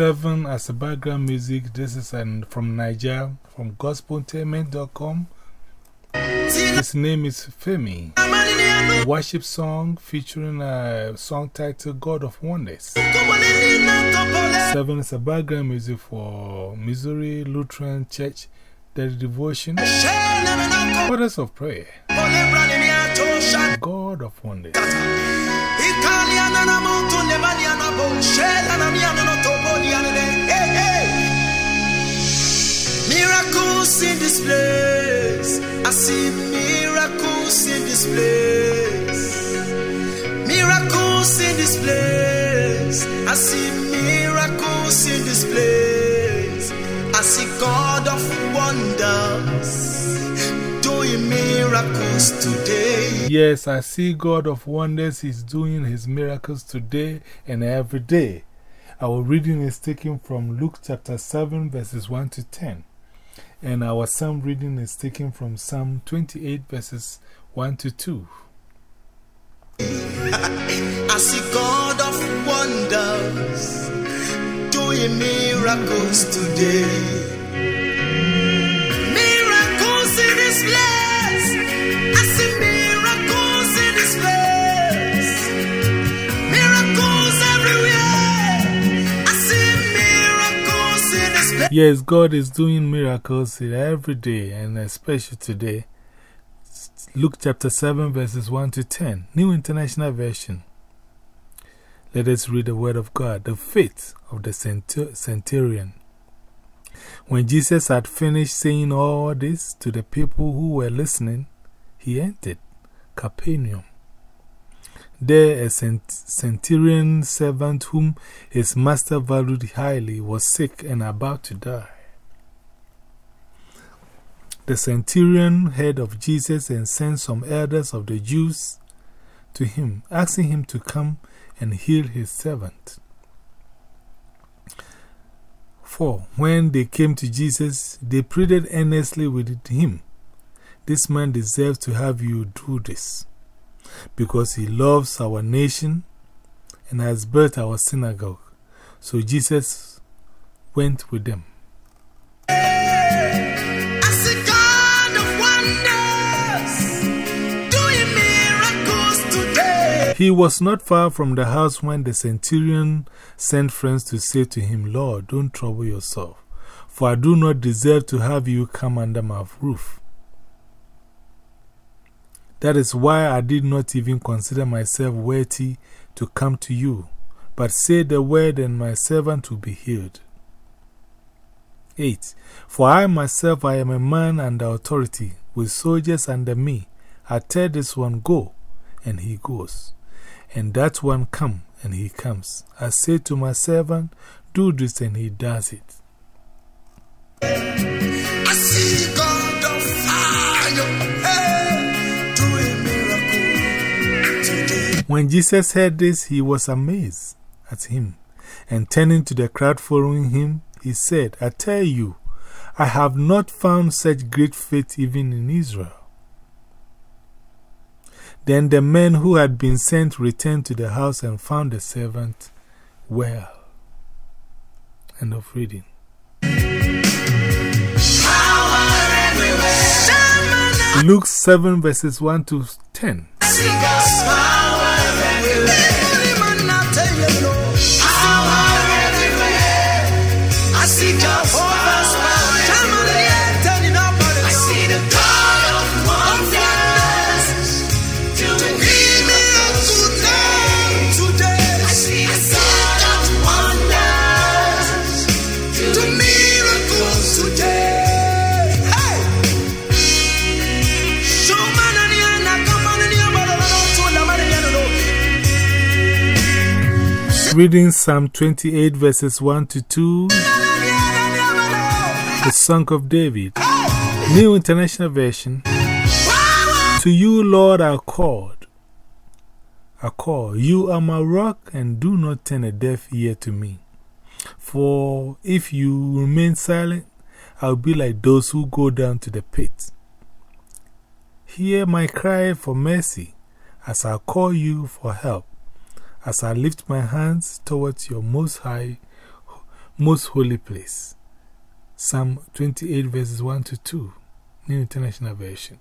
7 as a background music. This is an, from Niger, from gospeltainment.com. His name is Femi. Worship song featuring a song titled God of Wonders. 7 is a background music for Missouri Lutheran Church Daily Devotion. Orders of Prayer. God of Wonders. In this place. I see miracles in this place. Miracles in this place. I see miracles in this place. I see God of wonders doing miracles today. Yes, I see God of wonders. He's doing his miracles today and every day. Our reading is taken from Luke chapter 7, verses 1 to 10. And our psalm reading is taken from Psalm 28, verses 1 to 2. I see God of wonders doing miracles today. Yes, God is doing miracles every day and especially today. Luke chapter 7, verses 1 to 10, New International Version. Let us read the word of God, the faith of the centurion. When Jesus had finished saying all this to the people who were listening, he entered Capernaum. There, a centurion servant whom his master valued highly was sick and about to die. The centurion heard of Jesus and sent some elders of the Jews to him, asking him to come and heal his servant. For when they came to Jesus, they pleaded earnestly with him, This man deserves to have you do this, because he loves our nation and has built our synagogue. So Jesus went with them. He was not far from the house when the centurion sent friends to say to him, Lord, don't trouble yourself, for I do not deserve to have you come under my roof. That is why I did not even consider myself worthy to come to you, but say the word and my servant will be healed. 8. For I myself I am a man under authority, with soldiers under me. I tell this one, Go, and he goes and that one come, and he comes. I say to my servant, Do this, and he does it. When Jesus heard this, he was amazed at him, and turning to the crowd following him, he said, I tell you, I have not found such great faith even in Israel. Then the men who had been sent returned to the house and found the servant well. End of reading. Luke 7 verses 1 to 10. Reading Psalm 28 verses 1 to 2, the Song of David, New International Version. To you, Lord, I called. I call. You are my rock, and do not turn a deaf ear to me. For if you remain silent, I'll be like those who go down to the pit. Hear my cry for mercy as I call you for help as I lift my hands towards your most high, most holy place. Psalm 28, verses 1 to 2, New International Version.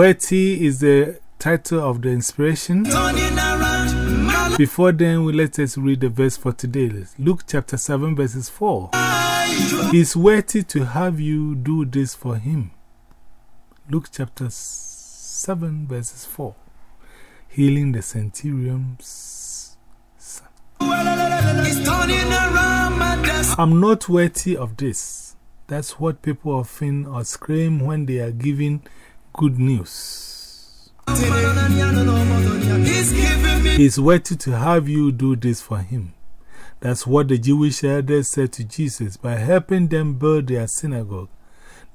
Worthy is the title of the inspiration. Before then, we let us read the verse for today. Luke chapter 7, verses 4. life. He is worthy to have you do this for him. Luke chapter 7, verses 4. Healing the centurion's son. I'm not worthy of this. That's what people often or scream when they are giving good news. He's worthy to have you do this for him. That's what the Jewish elders said to Jesus by helping them build their synagogue.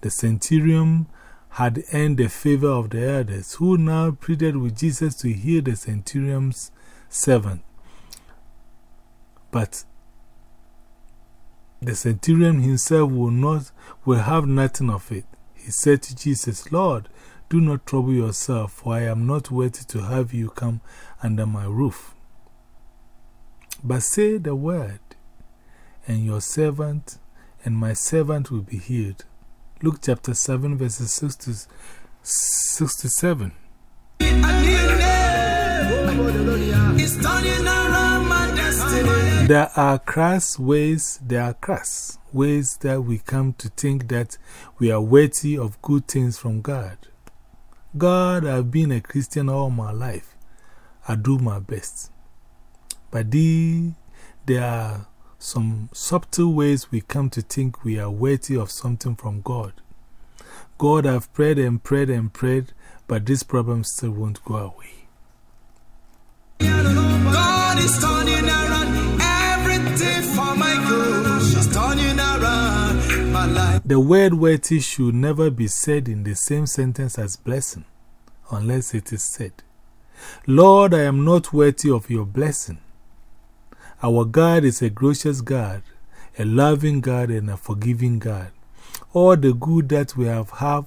The centurion had earned the favor of the elders, who now pleaded with Jesus to heal the centurion's servant. But the centurion himself will, not, will have nothing of it. He said to Jesus, Lord, do not trouble yourself, for I am not worthy to have you come under my roof. But say the word, and your servant and my servant will be healed. Luke chapter 7, verses 6 to, 6 to 7. It's turning around my destiny. There are crass ways, there are crass ways that we come to think that we are worthy of good things from God. God, I've been a Christian all my life. I do my best. But the, there are some subtle ways we come to think we are worthy of something from God. God, I've prayed and prayed and prayed, but this problem still won't go away. God is turning around everything for my good. He's turning around my life. The word worthy should never be said in the same sentence as blessing, unless it is said, Lord, I am not worthy of your blessing. Our God is a gracious God, a loving God, and a forgiving God. All the good that we have have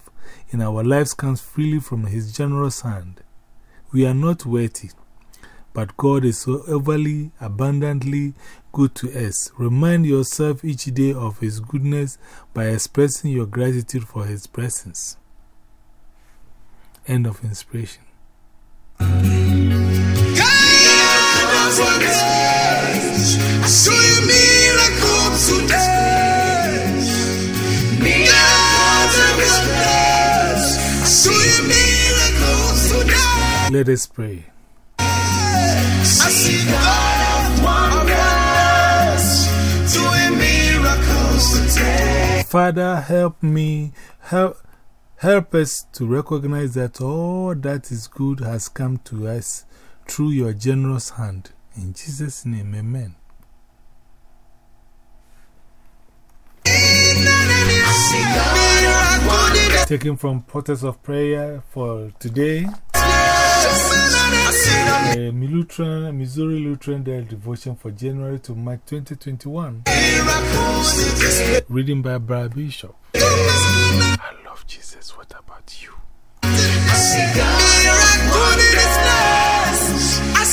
in our lives comes freely from His generous hand. We are not worthy, but God is so overly, abundantly good to us. Remind yourself each day of His goodness by expressing your gratitude for His presence. End of inspiration. God of wonders, doing miracles today. God of wonders, doing miracles today. Let us pray. Of. Father, help me, help, help us to recognize that all that is good has come to us through your generous hand. In Jesus' name, amen. Taken from Portals of Prayer for today, uh, Lutheran, Missouri Lutheran Day Devotion for January to March 2021. Reading by Brad Bishop. Miracle in this place. I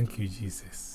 Thank you, Jesus.